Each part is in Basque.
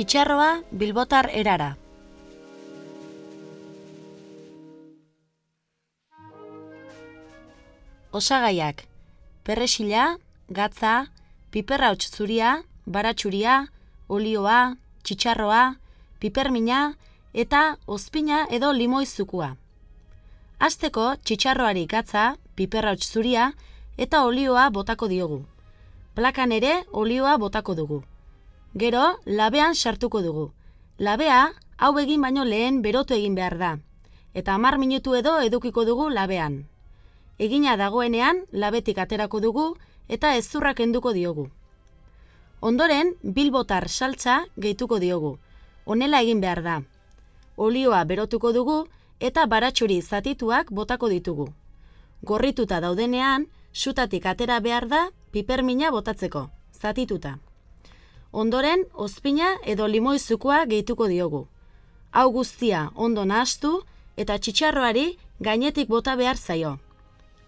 Txitxarroa bilbotar erara. Osagaiak. Perresila, gatza, piperra zuria, baratsuria, olioa, txitxarroa, pipermina eta ozpina edo limoizukua. Azteko txitxarroari gatza, piperra zuria eta olioa botako diogu. Plakan ere olioa botako dugu. Gero, labean sartuko dugu. Labea, hau egin baino lehen berotu egin behar da. Eta hamar minutu edo edukiko dugu labean. Egina dagoenean, labetik aterako dugu eta ezurrak enduko diogu. Ondoren, bilbotar saltza gehituko diogu. Honela egin behar da. Olioa berotuko dugu eta baratxuri zatituak botako ditugu. Gorrituta daudenean, sutatik atera behar da pipermina botatzeko, zatituta. Ondoren, ozpina edo limoizukua gehituko diogu. Hau guztia ondo nahastu eta txitxarroari gainetik bota behar zaio.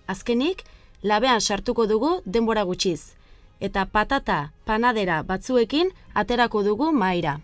Azkenik, labean sartuko dugu denbora gutxiz. Eta patata panadera batzuekin aterako dugu maira.